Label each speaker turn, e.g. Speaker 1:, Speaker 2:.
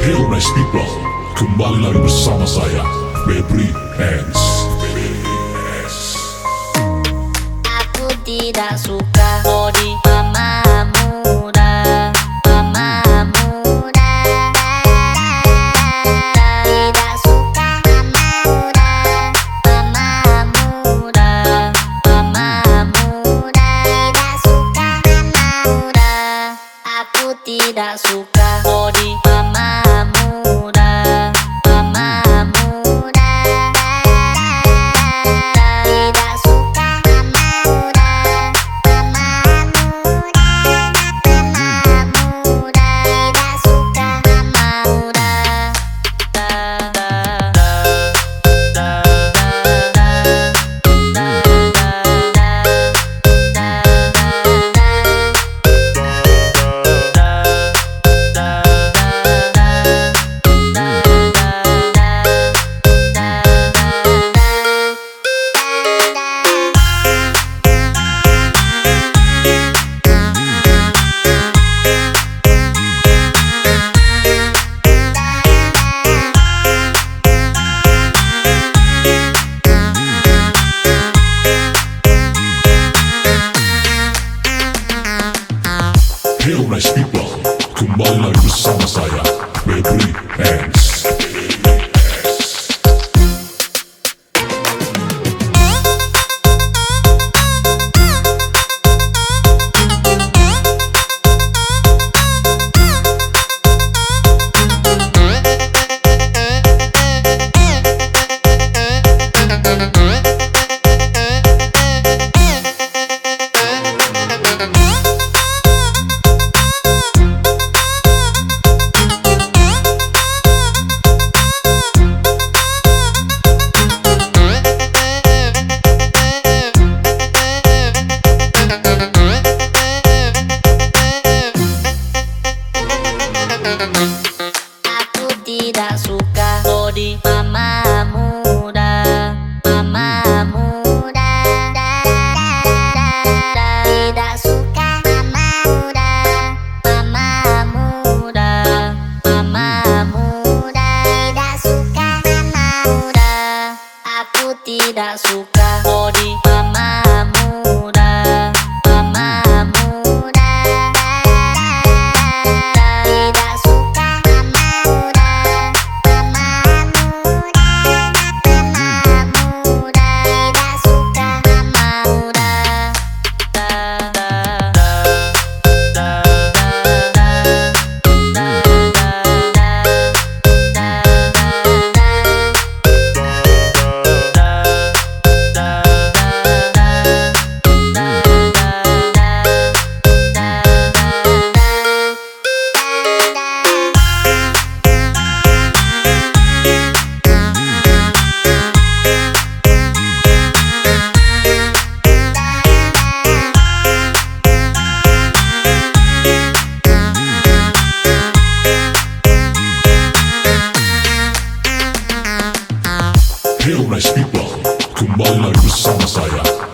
Speaker 1: Hello nice people, kembali lagi bersama saya. Febri
Speaker 2: Dance Like Messiah, bakery and da su
Speaker 1: casa. Nice People Kembali lagi bersama saya